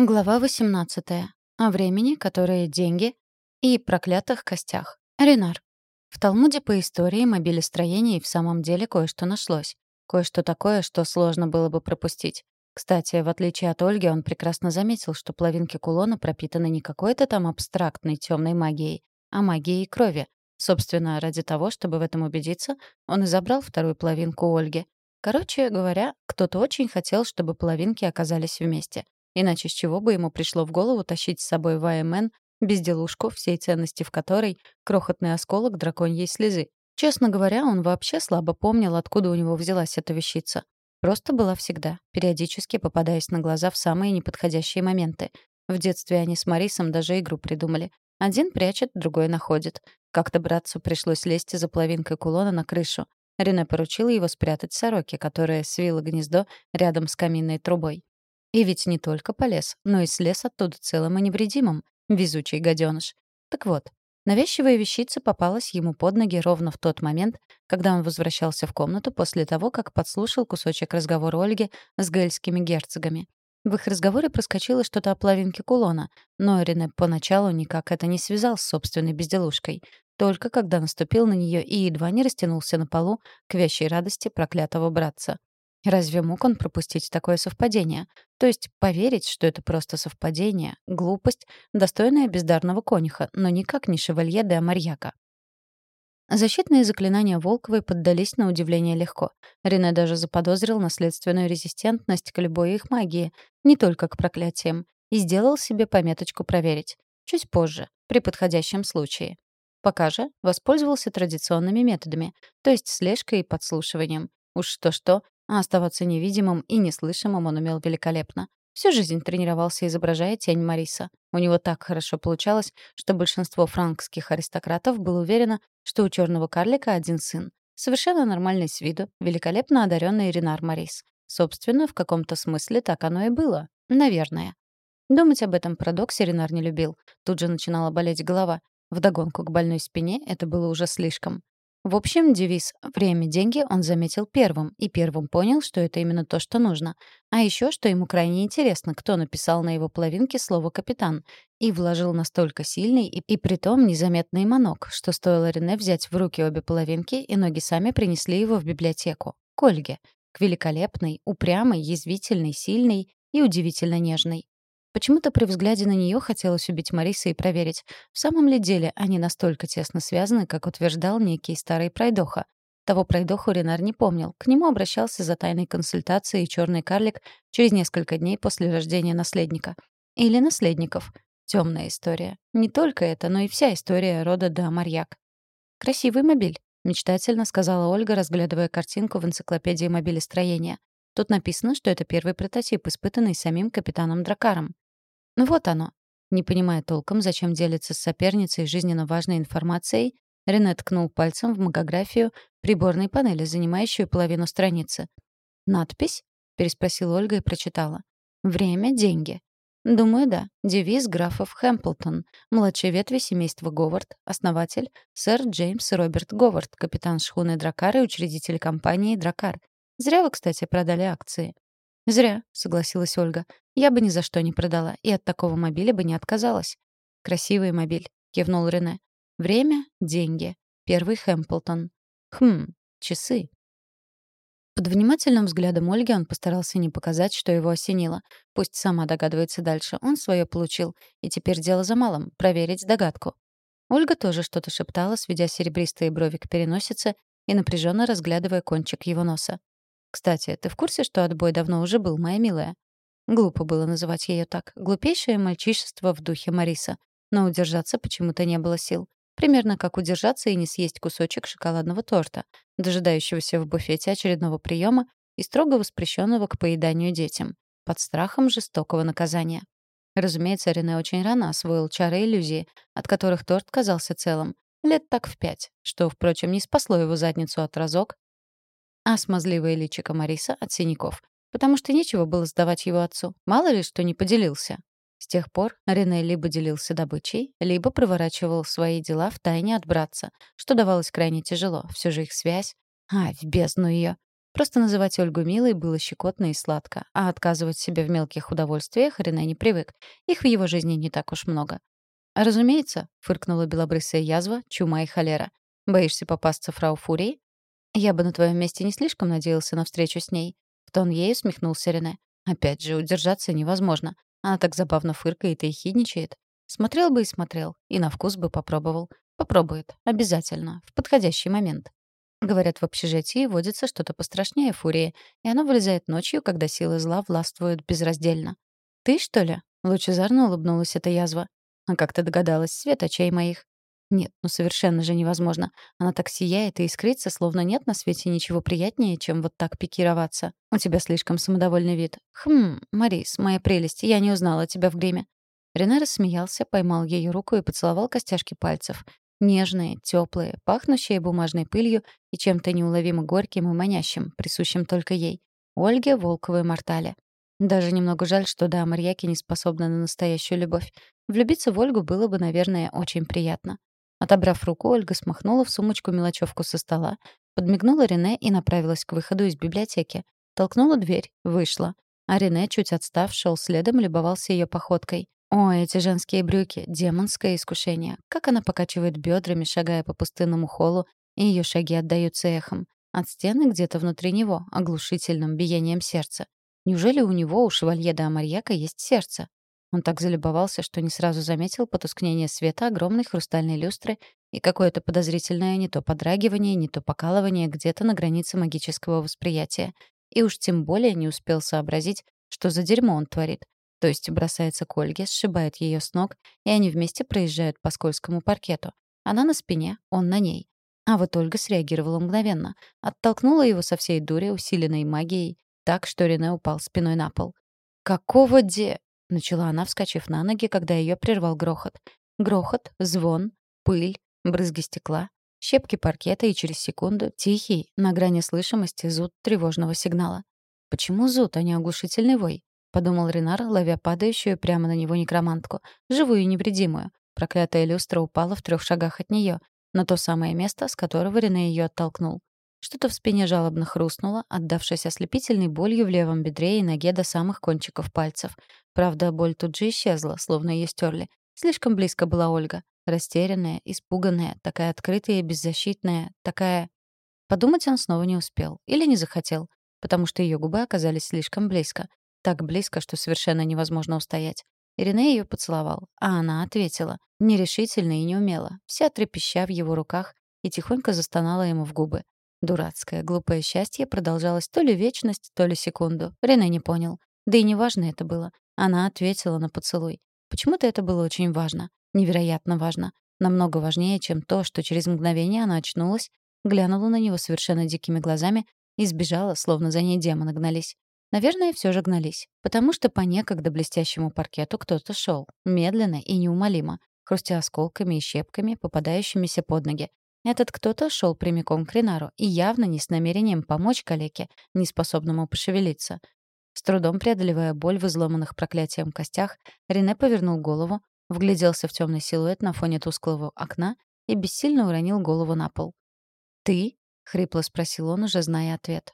Глава 18. О времени, которое деньги и проклятых костях. Ренар. В Талмуде по истории мобилестроения и в самом деле кое-что нашлось. Кое-что такое, что сложно было бы пропустить. Кстати, в отличие от Ольги, он прекрасно заметил, что половинки кулона пропитаны не какой-то там абстрактной темной магией, а магией крови. Собственно, ради того, чтобы в этом убедиться, он и забрал вторую половинку Ольги. Короче говоря, кто-то очень хотел, чтобы половинки оказались вместе — Иначе с чего бы ему пришло в голову тащить с собой в АМН безделушку, всей ценности в которой — крохотный осколок драконьей слезы. Честно говоря, он вообще слабо помнил, откуда у него взялась эта вещица. Просто была всегда, периодически попадаясь на глаза в самые неподходящие моменты. В детстве они с Марисом даже игру придумали. Один прячет, другой находит. Как-то братцу пришлось лезть за половинкой кулона на крышу. Рене поручил его спрятать сороке, которая свила гнездо рядом с каминной трубой. И ведь не только полез, но и слез оттуда целым и невредимым. Везучий гаденыш. Так вот, навязчивая вещица попалась ему под ноги ровно в тот момент, когда он возвращался в комнату после того, как подслушал кусочек разговора Ольги с гельскими герцогами. В их разговоре проскочило что-то о половинке кулона, но Рене поначалу никак это не связал с собственной безделушкой. Только когда наступил на нее и едва не растянулся на полу к вящей радости проклятого братца. Разве мог он пропустить такое совпадение? То есть поверить, что это просто совпадение, глупость, достойная бездарного конюха, но никак не шевалье де Амарьяка. Защитные заклинания Волковой поддались на удивление легко. Рене даже заподозрил наследственную резистентность к любой их магии, не только к проклятиям, и сделал себе пометочку проверить. Чуть позже, при подходящем случае. Пока же воспользовался традиционными методами, то есть слежкой и подслушиванием. Уж что-что, а оставаться невидимым и неслышимым он умел великолепно. Всю жизнь тренировался, изображая тень Мариса. У него так хорошо получалось, что большинство франкских аристократов было уверено, что у черного карлика один сын. Совершенно нормальный с виду, великолепно одаренный Ренар Марис. Собственно, в каком-то смысле так оно и было. Наверное. Думать об этом парадоксе Ренар не любил. Тут же начинала болеть голова. Вдогонку к больной спине это было уже слишком. В общем, девиз «время, деньги» он заметил первым, и первым понял, что это именно то, что нужно. А еще, что ему крайне интересно, кто написал на его половинке слово «капитан», и вложил настолько сильный и, и притом незаметный манок, что стоило Рене взять в руки обе половинки, и ноги сами принесли его в библиотеку, к Ольге, к великолепной, упрямой, язвительной, сильной и удивительно нежной. Почему-то при взгляде на нее хотелось убить Мариса и проверить, в самом ли деле они настолько тесно связаны, как утверждал некий старый пройдоха. Того пройдоху Ренар не помнил. К нему обращался за тайной консультацией черный карлик через несколько дней после рождения наследника. Или наследников. Темная история. Не только это, но и вся история рода да Марьяк. «Красивый мобиль», — мечтательно сказала Ольга, разглядывая картинку в энциклопедии мобилестроения. Тут написано, что это первый прототип, испытанный самим капитаном Дракаром. Ну вот оно. Не понимая толком, зачем делиться с соперницей жизненно важной информацией, Рене ткнул пальцем в магографию приборной панели, занимающую половину страницы. «Надпись?» — переспросила Ольга и прочитала. «Время — деньги». Думаю, да. Девиз графов Хэмплтон, младшей ветви семейства Говард, основатель сэр Джеймс Роберт Говард, капитан шхуны Дракар и учредитель компании Дракар, Зря вы, кстати, продали акции. Зря, согласилась Ольга. Я бы ни за что не продала и от такого мобиля бы не отказалась. Красивый мобиль, кивнул Рене. Время деньги. Первый Хэмплтон. Хм, часы. Под внимательным взглядом Ольги он постарался не показать, что его осенило. Пусть сама догадывается дальше. Он свое получил. И теперь дело за малым — проверить догадку. Ольга тоже что-то шептала, сведя серебристые брови к переносице и напряженно разглядывая кончик его носа. Кстати, ты в курсе, что отбой давно уже был, моя милая? Глупо было называть ее так. Глупейшее мальчишество в духе Мариса. Но удержаться почему-то не было сил. Примерно как удержаться и не съесть кусочек шоколадного торта, дожидающегося в буфете очередного приема и строго воспрещенного к поеданию детям, под страхом жестокого наказания. Разумеется, Рене очень рано освоил чары иллюзии, от которых торт казался целым, лет так в пять, что, впрочем, не спасло его задницу от разок, а смазливое личико Мариса от синяков. Потому что нечего было сдавать его отцу. Мало ли, что не поделился. С тех пор Рене либо делился добычей, либо проворачивал свои дела в тайне от братца, что давалось крайне тяжело. Все же их связь... А, в бездну ее. Просто называть Ольгу милой было щекотно и сладко, а отказывать себе в мелких удовольствиях Рене не привык. Их в его жизни не так уж много. «Разумеется», — фыркнула белобрысая язва, чума и холера. «Боишься попасться фрау Фурии?» «Я бы на твоем месте не слишком надеялся на встречу с ней». В тон ей усмехнулся Рене. «Опять же, удержаться невозможно. Она так забавно фыркает и хидничает. Смотрел бы и смотрел, и на вкус бы попробовал. Попробует. Обязательно. В подходящий момент. Говорят, в общежитии водится что-то пострашнее фурии, и оно вылезает ночью, когда силы зла властвуют безраздельно. «Ты, что ли?» — лучезарно улыбнулась эта язва. «А как ты догадалась, свет очей моих?» «Нет, ну совершенно же невозможно. Она так сияет и искрится, словно нет на свете ничего приятнее, чем вот так пикироваться. У тебя слишком самодовольный вид. Хм, Марис, моя прелесть, я не узнала тебя в гриме». Рене рассмеялся, поймал ее руку и поцеловал костяшки пальцев. Нежные, теплые, пахнущие бумажной пылью и чем-то неуловимо горьким и манящим, присущим только ей. Ольге Волковой Мортале. Даже немного жаль, что да, Марьяки не способна на настоящую любовь. Влюбиться в Ольгу было бы, наверное, очень приятно. Отобрав руку, Ольга смахнула в сумочку мелочевку со стола, подмигнула Рене и направилась к выходу из библиотеки. Толкнула дверь, вышла. А Рене, чуть отстав, шел следом и любовался ее походкой. О, эти женские брюки, демонское искушение. Как она покачивает бедрами, шагая по пустынному холлу, и ее шаги отдаются эхом. От стены где-то внутри него, оглушительным биением сердца. Неужели у него, у шевалье да Амарьяка, есть сердце? Он так залюбовался, что не сразу заметил потускнение света огромной хрустальной люстры и какое-то подозрительное не то подрагивание, не то покалывание где-то на границе магического восприятия. И уж тем более не успел сообразить, что за дерьмо он творит. То есть бросается к Ольге, сшибает ее с ног, и они вместе проезжают по скользкому паркету. Она на спине, он на ней. А вот Ольга среагировала мгновенно. Оттолкнула его со всей дури, усиленной магией, так, что Рене упал спиной на пол. «Какого де...» — начала она, вскочив на ноги, когда ее прервал грохот. Грохот, звон, пыль, брызги стекла, щепки паркета и через секунду тихий, на грани слышимости, зуд тревожного сигнала. Почему зуд, а не оглушительный вой? — подумал Ренар, ловя падающую прямо на него некромантку, живую и невредимую. Проклятая люстра упала в трех шагах от нее, на то самое место, с которого Рене ее оттолкнул. Что-то в спине жалобно хрустнуло, отдавшись ослепительной болью в левом бедре и ноге до самых кончиков пальцев. Правда, боль тут же исчезла, словно ее стерли. Слишком близко была Ольга. Растерянная, испуганная, такая открытая и беззащитная, такая... Подумать он снова не успел. Или не захотел. Потому что ее губы оказались слишком близко. Так близко, что совершенно невозможно устоять. Ирине ее поцеловал, а она ответила, нерешительно и неумело, вся трепеща в его руках, и тихонько застонала ему в губы. Дурацкое, глупое счастье продолжалось то ли вечность, то ли секунду. Рене не понял. Да и неважно это было. Она ответила на поцелуй. Почему-то это было очень важно. Невероятно важно. Намного важнее, чем то, что через мгновение она очнулась, глянула на него совершенно дикими глазами и сбежала, словно за ней демоны гнались. Наверное, все же гнались, потому что по некогда блестящему паркету кто-то шел, медленно и неумолимо, хрустя осколками и щепками, попадающимися под ноги. Этот кто-то шел прямиком к Ренару и явно не с намерением помочь калеке, неспособному пошевелиться. С трудом преодолевая боль в изломанных проклятием костях, Рене повернул голову, вгляделся в темный силуэт на фоне тусклого окна и бессильно уронил голову на пол. «Ты?» — хрипло спросил он, уже зная ответ.